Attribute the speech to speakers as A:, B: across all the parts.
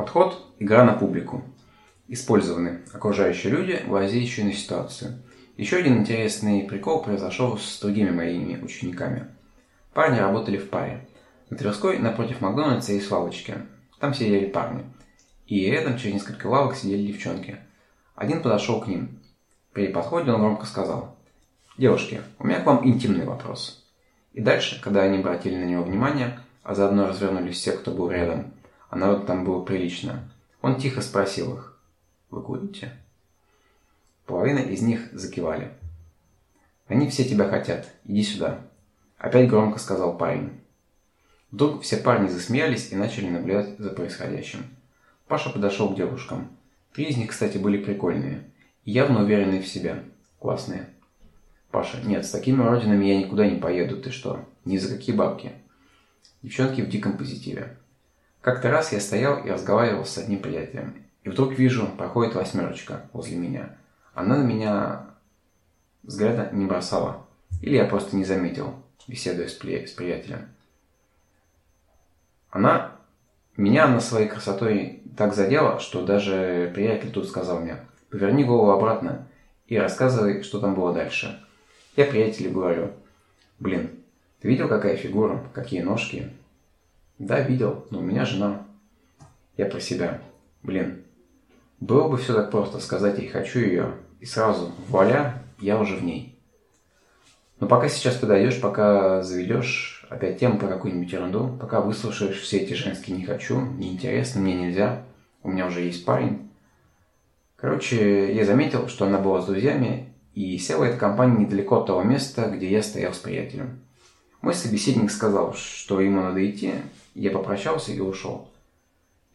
A: Подход – игра на публику. Использованы окружающие люди, глазеющие на ситуацию. Еще один интересный прикол произошел с другими моими учениками. Парни работали в паре. На Тверской напротив Макдональдса есть лавочки. Там сидели парни. И рядом через несколько лавок сидели девчонки. Один подошел к ним. При подходе он громко сказал. «Девушки, у меня к вам интимный вопрос». И дальше, когда они обратили на него внимание, а заодно развернулись все, кто был рядом, а народ там было прилично, он тихо спросил их. «Вы курите?» Половина из них закивали. «Они все тебя хотят. Иди сюда». Опять громко сказал парень. Вдруг все парни засмеялись и начали наблюдать за происходящим. Паша подошел к девушкам. Три из них, кстати, были прикольные. И явно уверенные в себе. Классные. Паша, нет, с такими родинами я никуда не поеду, ты что? Ни за какие бабки. Девчонки в диком позитиве. Как-то раз я стоял и разговаривал с одним приятелем. И вдруг вижу, проходит восьмерочка возле меня. Она на меня взгляда не бросала. Или я просто не заметил, беседуя с, при... с приятелем. Она меня на своей красотой так задела, что даже приятель тут сказал мне, поверни голову обратно и рассказывай, что там было дальше. Я приятелю говорю, блин, ты видел, какая фигура, какие ножки? Да, видел, но у меня жена. Я про себя. Блин, было бы все так просто сказать ей «хочу ее», и сразу, вуаля, я уже в ней. Но пока сейчас подойдешь, пока заведешь опять тему про какую-нибудь ерунду, пока выслушаешь все эти женские «не хочу», «неинтересно», «мне нельзя», «у меня уже есть парень». Короче, я заметил, что она была с друзьями, и села эта компания недалеко от того места, где я стоял с приятелем. Мой собеседник сказал, что ему надо идти, я попрощался и ушел.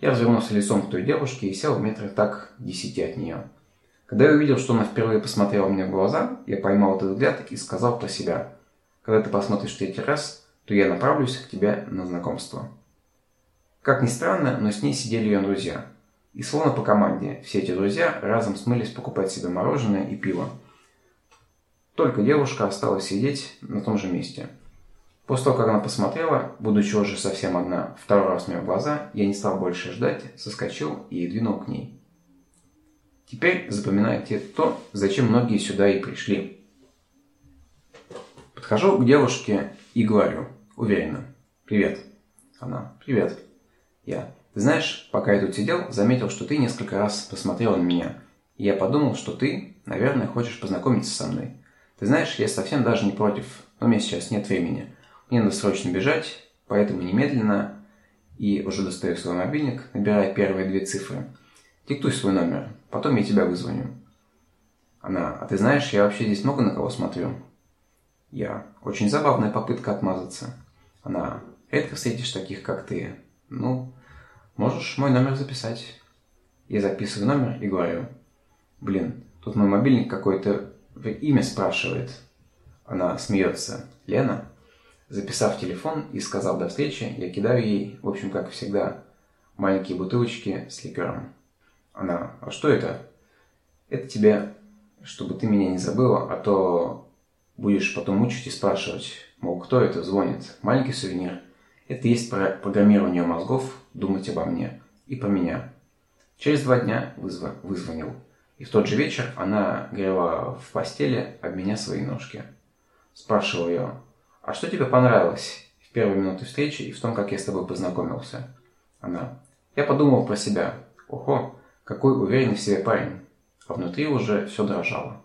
A: Я развернулся лицом к той девушке и сел в метрах так десяти от нее. Когда я увидел, что она впервые посмотрела мне в глаза, я поймал этот взгляд и сказал про себя. Когда ты посмотришь третий раз, то я направлюсь к тебе на знакомство. Как ни странно, но с ней сидели ее друзья. И словно по команде, все эти друзья разом смылись покупать себе мороженое и пиво. Только девушка осталась сидеть на том же месте. После того, как она посмотрела, будучи уже совсем одна, второй раз мне в глаза, я не стал больше ждать, соскочил и двинул к ней. Теперь запоминайте то, зачем многие сюда и пришли. Подхожу к девушке и говорю, уверенно, «Привет». Она, «Привет». Я, «Ты знаешь, пока я тут сидел, заметил, что ты несколько раз посмотрела на меня. И я подумал, что ты, наверное, хочешь познакомиться со мной. Ты знаешь, я совсем даже не против, но у меня сейчас нет времени. Мне надо срочно бежать, поэтому немедленно и уже достаю свой мобильник, набирая первые две цифры. Диктуй свой номер, потом я тебя вызвоню. Она, а ты знаешь, я вообще здесь много на кого смотрю. Я, очень забавная попытка отмазаться. Она, редко встретишь таких, как ты. Ну, можешь мой номер записать. Я записываю номер и говорю, блин, тут мой мобильник какой-то имя спрашивает. Она смеется. Лена? Записав телефон и сказав до встречи, я кидаю ей, в общем, как всегда, маленькие бутылочки с ликером. Она, а что это? Это тебе, чтобы ты меня не забыла, а то будешь потом мучить и спрашивать, мол, кто это звонит? Маленький сувенир. Это есть про программирование мозгов, думать обо мне и про меня. Через два дня вызв... вызвонил. И в тот же вечер она грела в постели об меня свои ножки. Спрашивал ее, а что тебе понравилось в первые минуты встречи и в том, как я с тобой познакомился? Она. Я подумал про себя. Ого, какой уверенный в себе парень. А внутри уже все дрожало.